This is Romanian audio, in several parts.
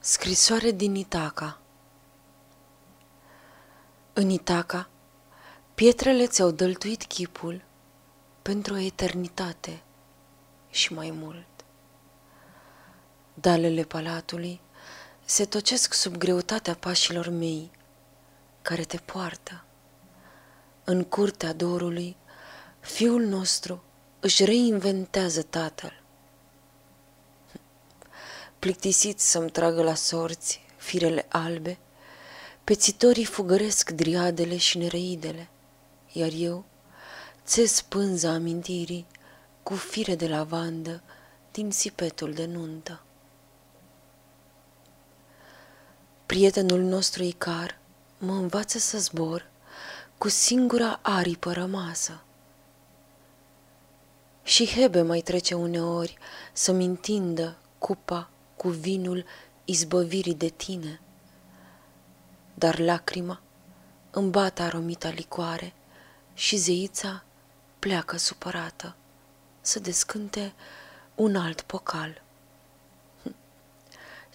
Scrisoare din Itaca În Itaca, pietrele ți-au dăltuit chipul pentru o eternitate și mai mult. Dalele palatului se tocesc sub greutatea pașilor mei, care te poartă. În curtea dorului, fiul nostru își reinventează tatăl plictisit să-mi tragă la sorți firele albe, pețitorii fugăresc driadele și nereidele, iar eu țes pânza amintirii cu fire de lavandă din sipetul de nuntă. Prietenul nostru Icar mă învață să zbor cu singura aripă rămasă. Și Hebe mai trece uneori să-mi întindă cupa cu vinul izbăvirii de tine. Dar lacrima îmi bate aromita licoare și zeița pleacă supărată să descânte un alt pocal.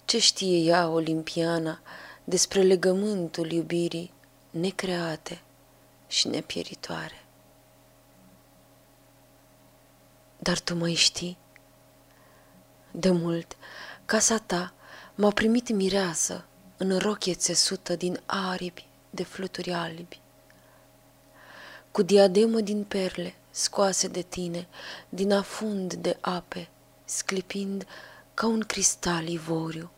Ce știe ea, olimpiana, despre legământul iubirii necreate și nepieritoare? Dar tu mai știi? De mult Casa ta m-a primit mireasă în rochie țesută din aripi de fluturi albi. Cu diademă din perle scoase de tine, din afund de ape, sclipind ca un cristal ivoriu.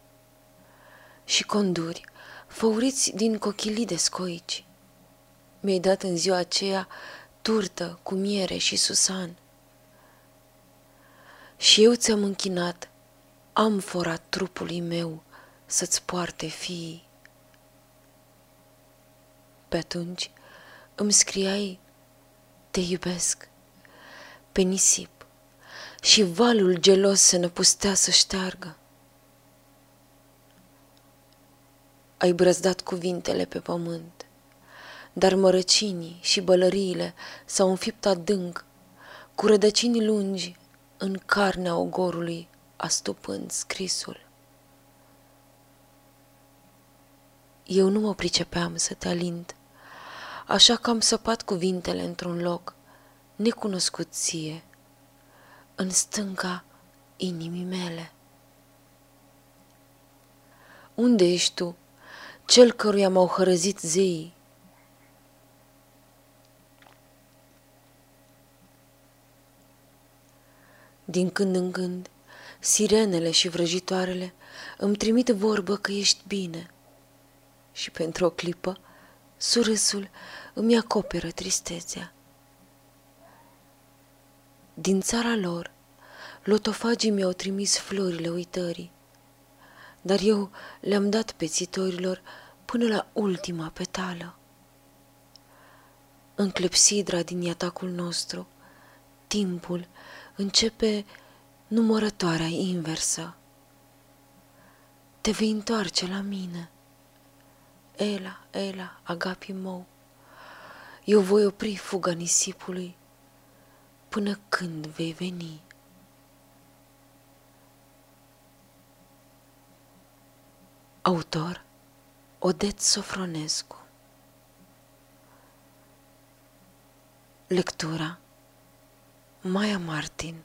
Și conduri, făuriți din cochilii de scoici. Mi-ai dat în ziua aceea turtă cu miere și susan. Și eu ți-am închinat amfora trupului meu să-ți poarte fiii. Pe atunci îmi scriai, te iubesc, pe nisip, și valul gelos se năpustea să șteargă. Ai brăzdat cuvintele pe pământ, dar mărăcinii și bălăriile s-au înfipt adânc, cu rădăcini lungi în carnea ogorului astupând scrisul. Eu nu mă pricepeam să te alint, așa că am săpat cuvintele într-un loc necunoscut ție, în stânca inimii mele. Unde ești tu, cel căruia m-au hărăzit zeii? Din când în când Sirenele și vrăjitoarele îmi trimit vorbă că ești bine. Și pentru o clipă, surâsul îmi acoperă tristețea. Din țara lor, lotofagii mi-au trimis florile uitării, dar eu le-am dat pețitorilor până la ultima petală. În clepsidra din iatacul nostru, timpul începe numărătoarea inversă. Te vei întoarce la mine. Ela, Ela, agapi mău, eu voi opri fuga nisipului până când vei veni. Autor Odet Sofronescu Lectura Maia Martin